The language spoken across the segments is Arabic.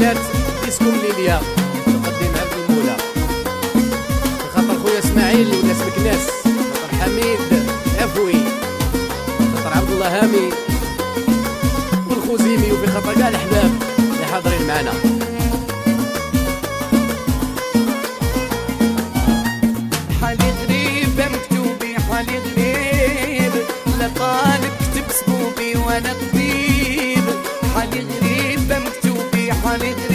حفلات ديسكو ليليا تقدمها المولى خاطر خويا إسماعيل وناس مكناس خاطر حميد عفوي خاطر عبد الله هامي والخوزيمي وفي خاطر كاع الاحباب اللي حاضرين معنا. حالي غريب مكتوبي حالي غريب لا طالب كتب سبوبي وأنا طبيب مكتوبي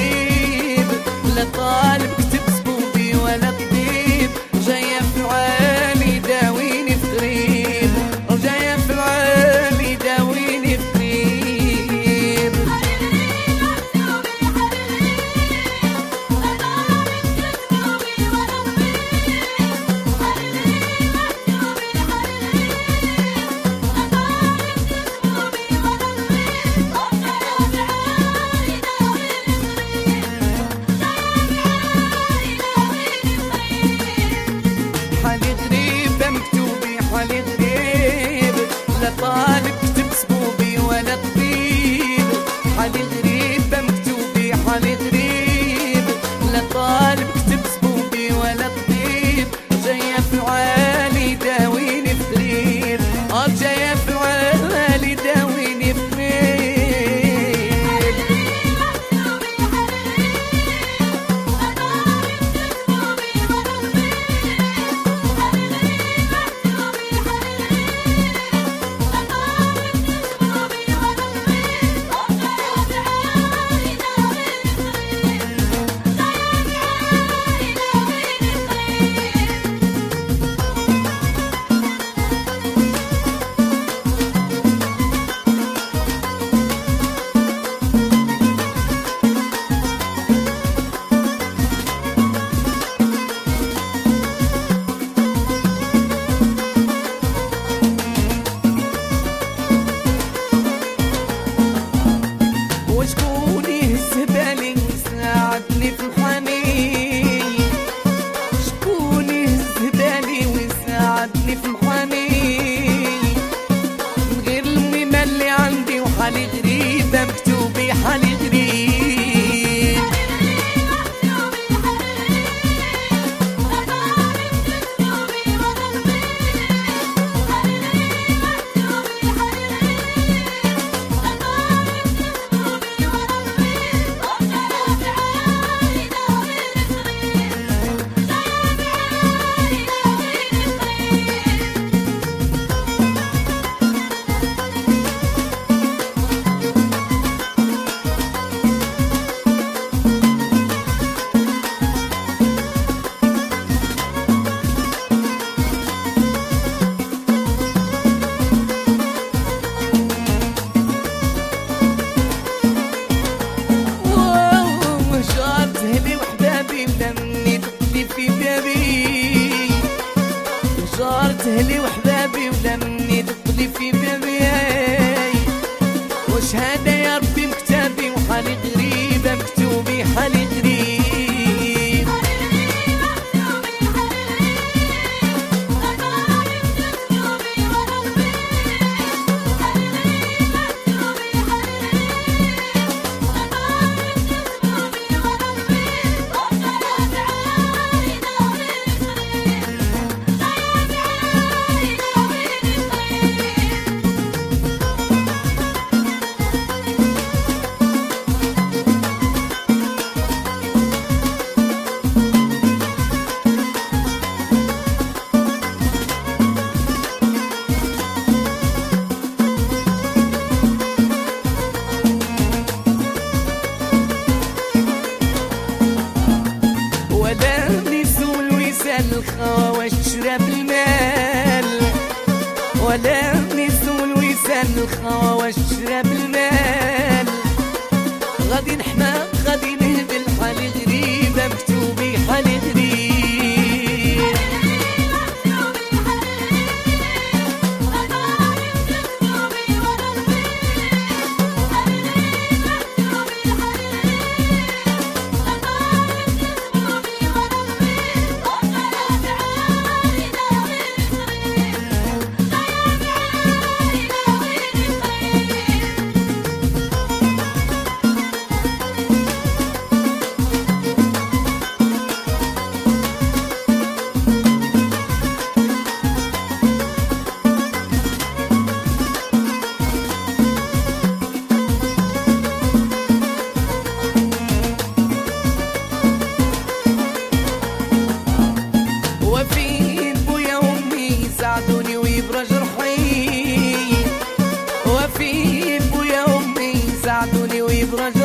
أهلي وحبابي ولمني دقلي في بابي. وش هذا يا ربي مكتبي وحالي الخواش تشرب المال ولا نسوا الوسال الخواش تشرب المال غادي نحمى İbrahim